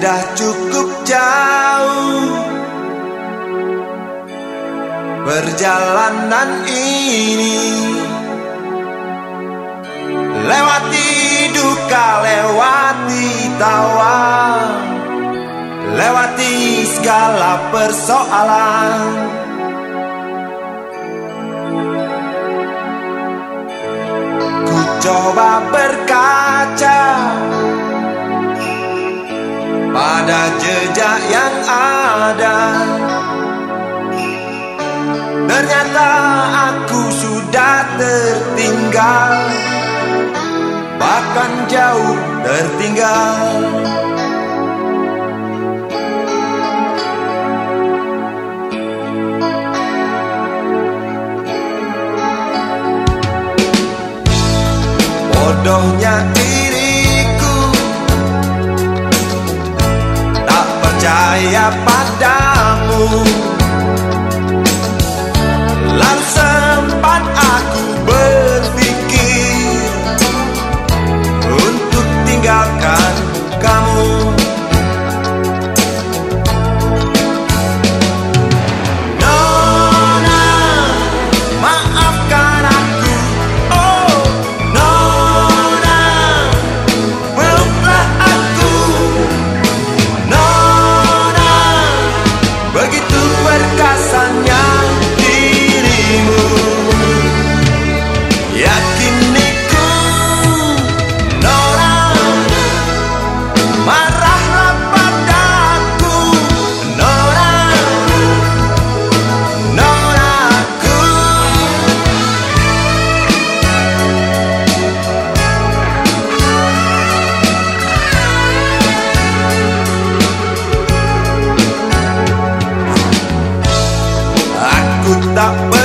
Sudah cukup jauh Perjalanan ini. Lewati duka, lewati tawa. Lewati segala persoalan pada jejak yang ada. Ternyata aku sudah tertinggal. Bahkan jauh tertinggal. Bodohnya padamu Aku